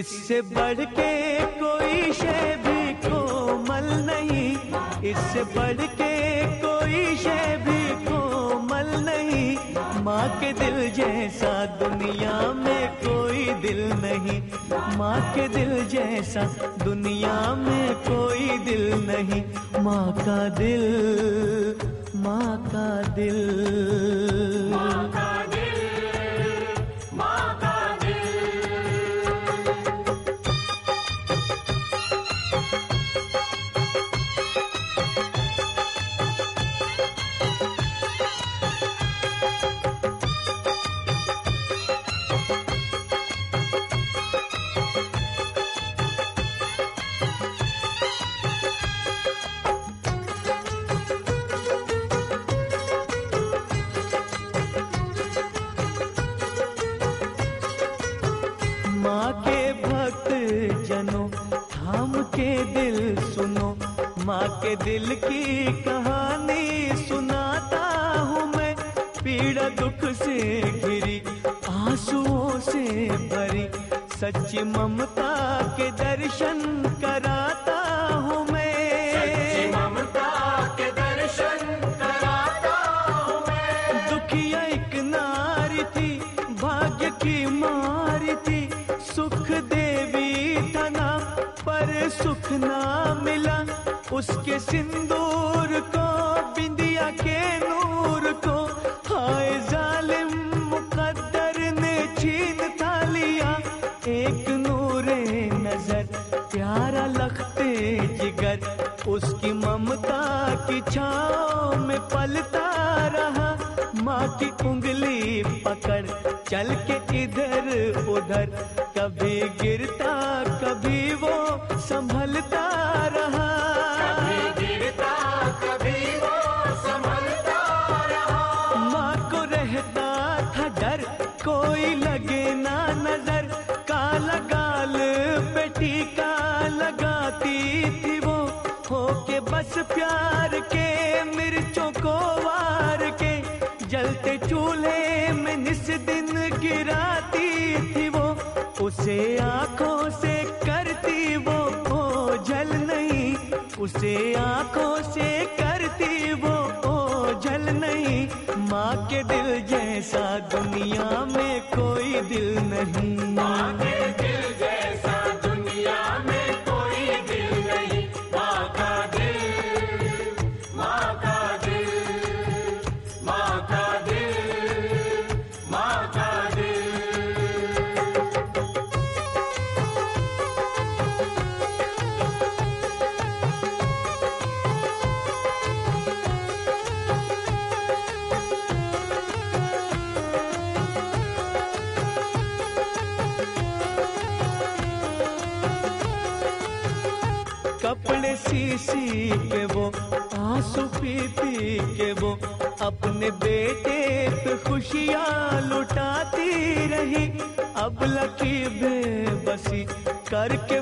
इससे बढ़ के कोई शय भी कोमल नहीं। इससे बढ़ के कोई शय भी कोमल नहीं। माँ के दिल जैसा दुनिया में कोई दिल नहीं। माँ के दिल जैसा दुनिया में कोई दिल नहीं। माँ का दिल, माँ का दिल। माँ के दिल की कहानी सुनाता हूँ मैं। पीड़ा दुख से गिरी आंसुओं से भरी, सच्ची ममता उसके सिंदूर को, बिंदिया के नूर को, हाय जालिम मुकद्दर ने छीन था लिया। एक नूरे नज़र, प्यारा लगते जिगर, उसकी ममता की छाँव में पलता रहा। माँ की उंगली पकड़, चल के इधर उधर, कभी गिरता बस प्यार के, मिर्चों को वार के, जलते चूल्हे में निस दिन गिराती थी वो। उसे आँखों से करती वो ओझल नहीं। उसे आँखों से करती वो ओझल नहीं। माँ के दिल जैसा दुनिया में कोई दिल नहीं। माँ के दिल जैसा करके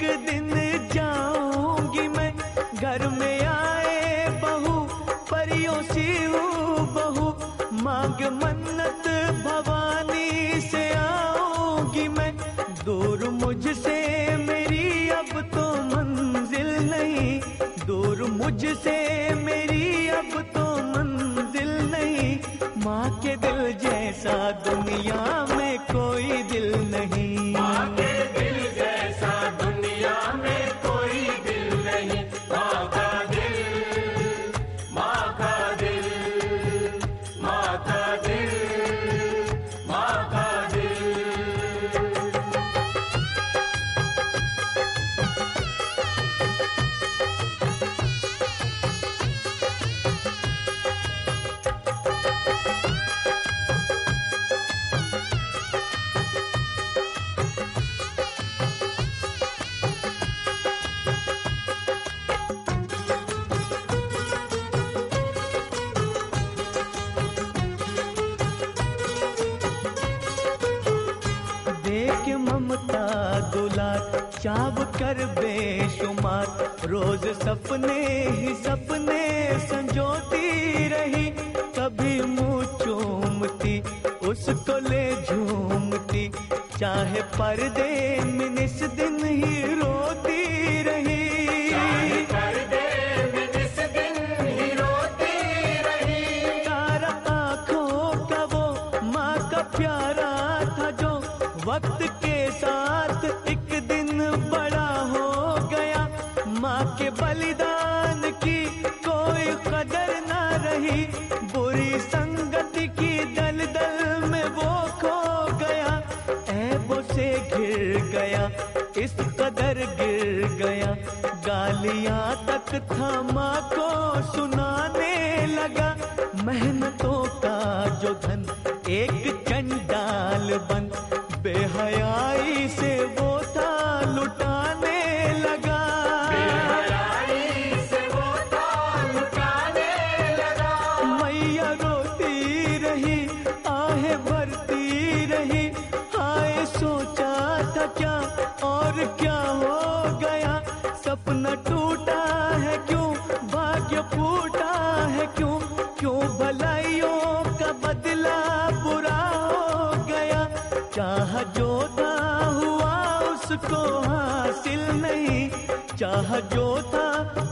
एक दिन जाऊँगी मैं। घर में आए बहू परियों सी बहू मांग मन्नत भवानी से आऊँगी मैं। दूर मुझसे मेरी अब तो मंजिल नहीं। दूर मुझसे मेरी अब तो मंजिल नहीं। माँ के दिल जैसा दुनिया में कोई दिल नहीं। बेशुमार। रोज सपने ही सपने संजोती रही। कभी मुँह चूमती, उसको ले झूमती। चाहे पर दे दिन गया, इस कदर गिर गया। गालियाँ तक थमा को सुनाने लगा। मेहनतों का जो धन, एक चंडाल बन। बेहयाई चाह जो हुआ उसको हासिल नहीं। चाह जोता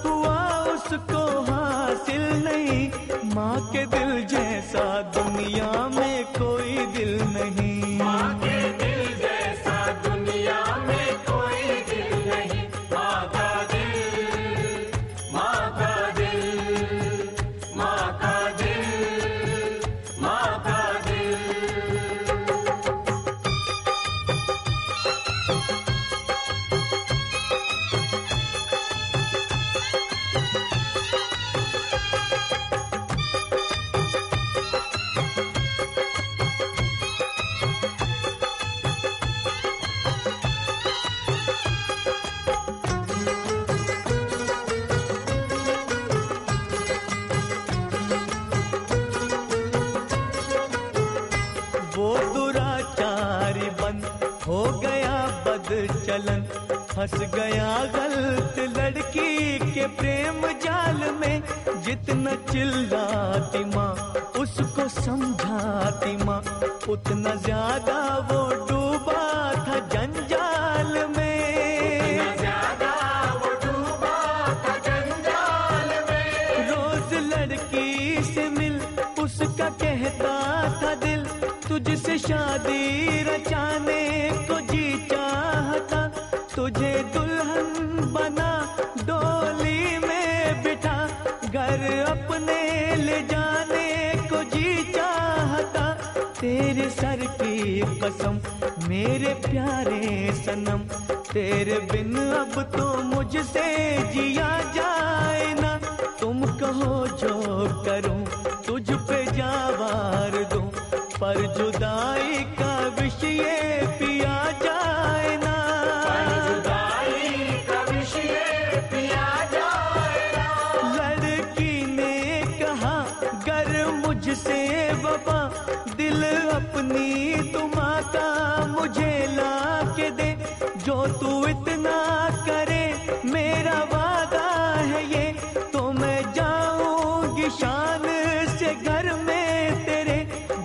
हुआ उसको हासिल नहीं। माँ के दिल जैसा दुनिया में कोई दिल नहीं। माँ के चलन। फंस गया गलत लड़की के प्रेम जाल में। जितना चिल्लाती माँ उसको समझाती माँ। उतना ज़्यादा वो डूबा था जंजाल में। ज़्यादा वो डूबा था जंजाल में। रोज लड़की से मिल उसका कहता था दिल तुझसे शादी कसम, मेरे प्यारे सनम, तेरे बिन अब तो मुझसे जिया जाए ना। तुम कहो जो करूँ, तुझ पे जावार दूँ, पर जुदाई तू इतना करे, मेरा वादा है ये। तो मैं जाऊँगी शान से घर में तेरे।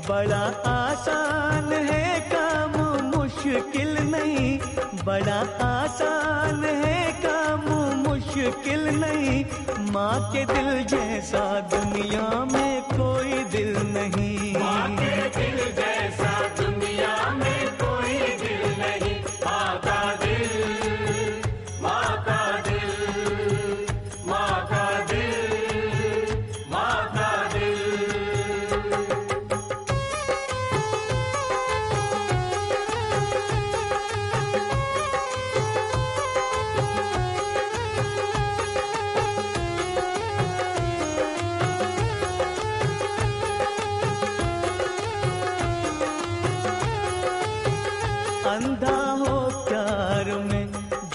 बड़ा आसान है काम, मुश्किल नहीं। बड़ा आसान है काम, मुश्किल नहीं। माँ के दिल जैसा दुनिया में कोई दिल नहीं। माँ के दिल जैसा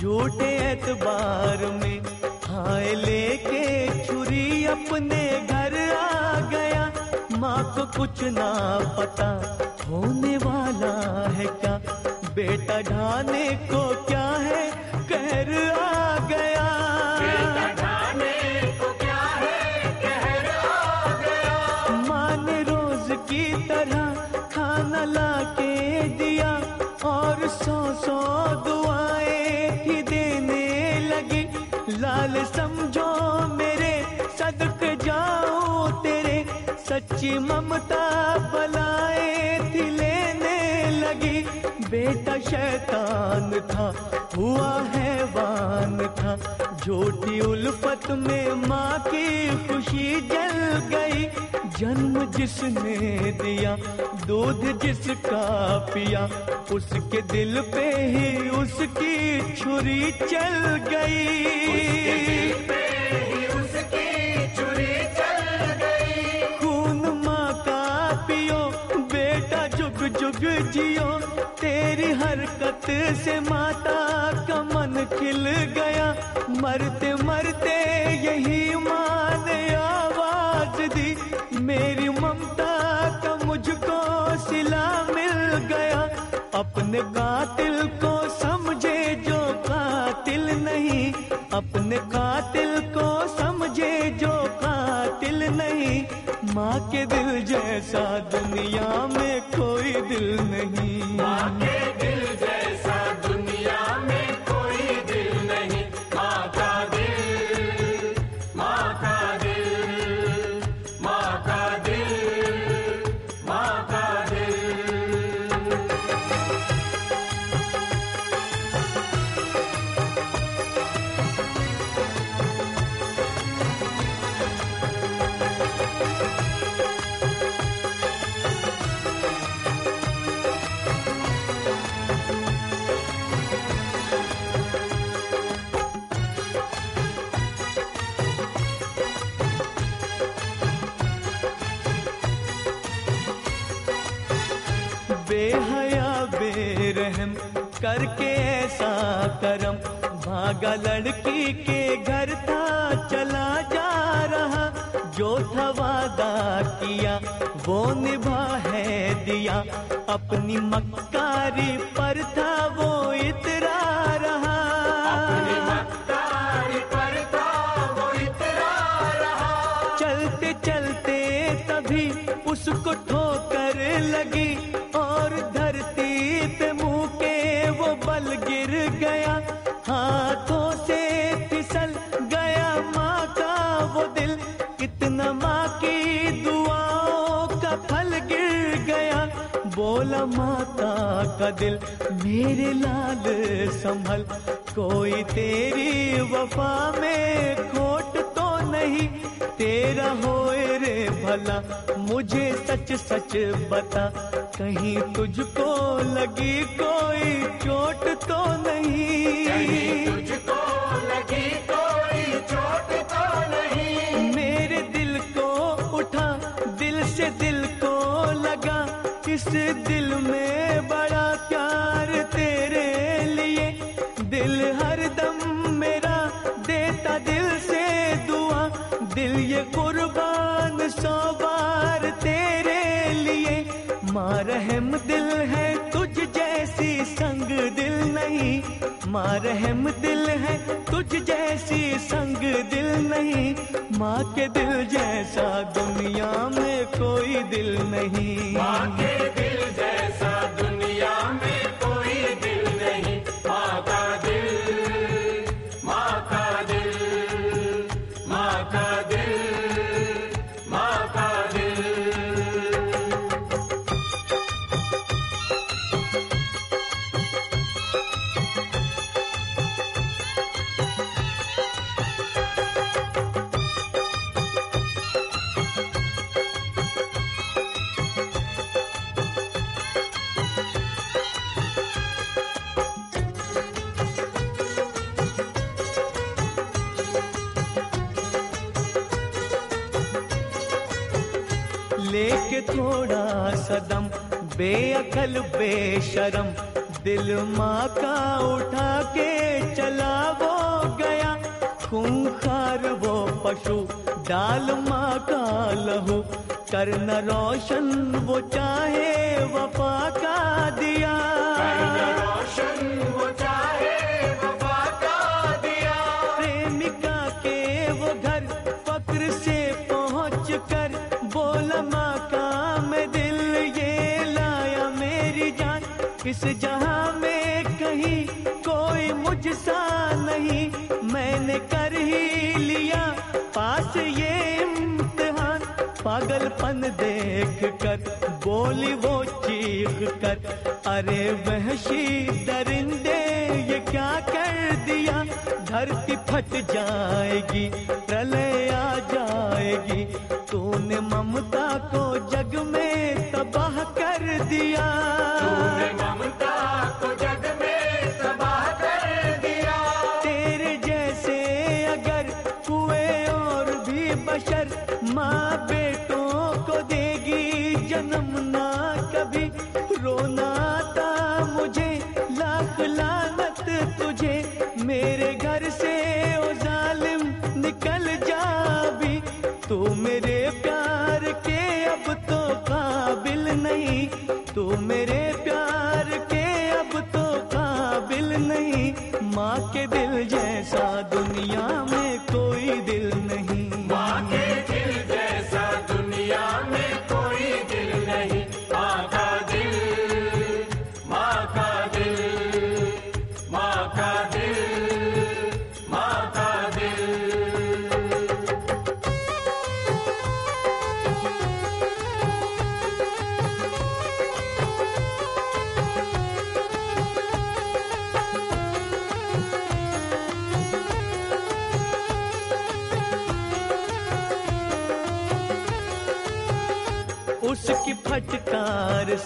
झूठे एतबार में हाय लेके छुरी अपने घर आ गया। माँ को कुछ ना पता होने वाला है क्या। बेटा ढाने को क्या है? कहर आ गया। ढाने को क्या है? कहर आ गया। माँ ने रोज की तरह खाना ला के दिया और सौ सौ दुआएँ लाल समझो मेरे, सदक जाओ तेरे। सच्ची ममता बलाए थी लेने लगी। बेटा शैतान था, हुआ हैवान था। झूठी उल्फत में माँ की खुशी जल गई। जन्म जिसने दिया दूध जिसका पिया उसके दिल पे ही उसकी छुरी चल गई। पे ही उसकी चुरी चल गई। खून माँ का पियो बेटा जुग जुग जियो तेरी हरकत से माता का मन खिल गया। मरते मरते यही माँ अपने कातिल को समझे जो कातिल नहीं। अपने कातिल को समझे जो कातिल नहीं। माँ के दिल जैसा दुनिया में कोई दिल नहीं। माँ के करके ऐसा करम। भागा लड़की के घर था, चला जा रहा। जो था वादा किया, वो निभा है दिया। अपनी मक्कारी पर था का दिल मेरे लाल संभल। कोई तेरी वफा में खोट तो नहीं। तेरा होए रे भला मुझे सच सच बता। कहीं तुझको लगी कोई चोट तो कहीं नहीं तुझको लगी कोई चोट तो नहीं। मेरे दिल को उठा दिल से दिल को लगा। इस दिल सौ बार तेरे लिए। माँ दिल है तुझ जैसी, संग दिल नहीं। माँ, रहम दिल है तुझ जैसी, संग दिल नहीं। माँ के दिल जैसा दुनिया में कोई दिल नहीं। माँ के दिल जैसा बेशरम दिल माँ का उठा के चला वो गया। खूंखार वो पशु डाल माँ का लहू। कर न रोशन वो चाहे वफा का दिया। रोशन न चाहे जहाँ में कहीं कोई मुझसा नहीं, मैंने कर ही लिया पास ये इम्तिहान। पागलपन देख कर बोली वो चीख कर, अरे वहशी दरिंदे, ये क्या कर दिया? धरती फट जाएगी, प्रलय आ जाएगी। तूने ममता को जग में तबाह कर दिया। दिल जैसा दुनिया में कोई दिल नहीं।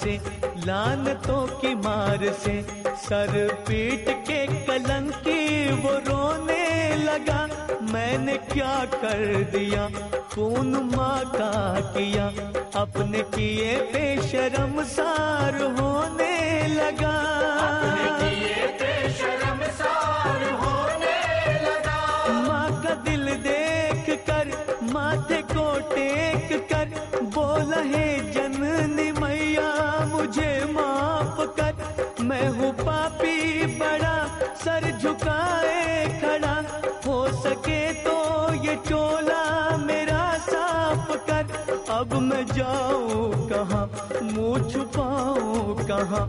से लानतों की मार से सर पीट के कलंकी वो रोने लगा मैंने क्या कर दिया? खून माँ का किया अपने किए बेशरम सार होने लगा। होने लगा। माँ का दिल देख कर माथे को टेक हूँ पापी बड़ा, सर झुकाए खड़ा। हो सके तो ये चोला मेरा साफ़ कर। अब मैं जाऊँ कहाँ, मुँह छुपाऊँ कहाँ?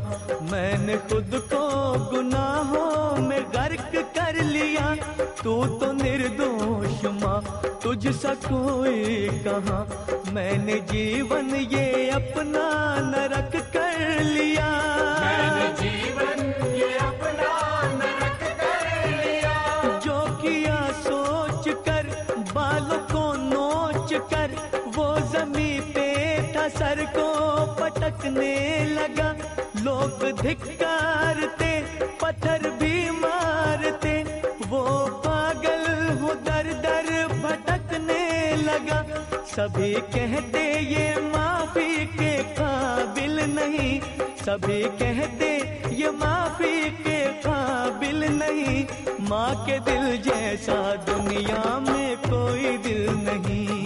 मैंने खुद को गुनाहों में गर्क कर लिया। तू तो निर्दोष माँ तुझ सा कोई कहा? मैंने जीवन ये अपना नरक कर लिया। पटकने लगा, लोग धिक्कारते, पत्थर भी मारते। वो पागल हो दर दर भटकने लगा। सभी कहते ये माफ़ी के काबिल नहीं। सभी कहते ये माफ़ी के काबिल नहीं। माँ के दिल जैसा दुनिया में कोई दिल नहीं।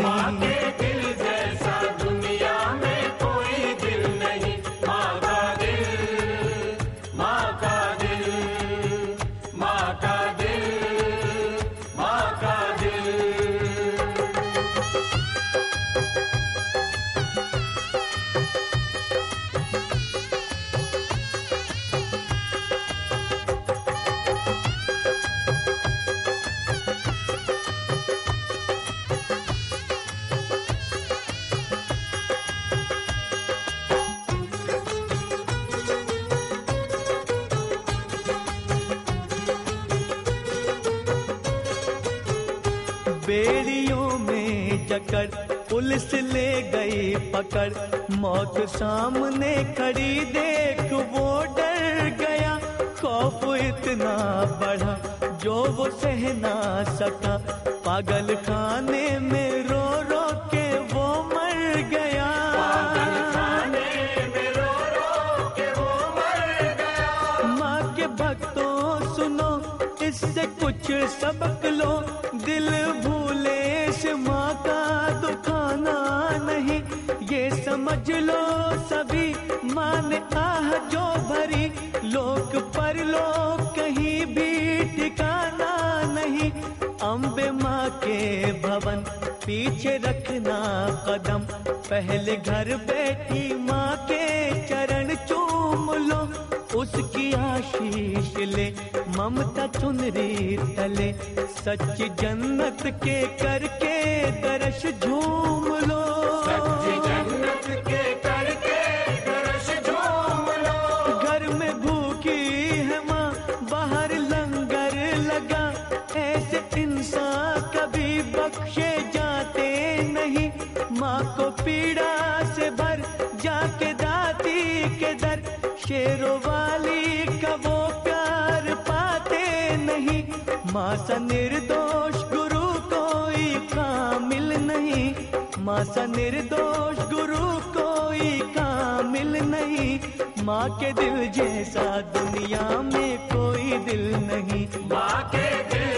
बेड़ियों में जकड़ पुलिस ले गई पकड़। मौत सामने खड़ी देख वो डर गया। खौफ इतना बढ़ा जो वो सह ना सका। पागल खाने में रो रो के वो मर गया। माँ के भक्तों सुनो इससे कुछ सबक लो। समझ लो सभी मान आह जो भरी। लोक पर लोग कहीं भी ठिकाना नहीं। अम्बे माँ के भवन पीछे रखना कदम। पहले घर बैठी माँ के चरण चूम लो। उसकी आशीष ले ममता चुनरी तले। सच जन्नत के करके दर्श झूम शेरों वाली का वो प्यार पाते नहीं। माँ निर्दोष, गुरु कोई कामिल नहीं। माँ निर्दोष, गुरु कोई कामिल नहीं। माँ के दिल जैसा दुनिया में कोई दिल नहीं। माँ के दिल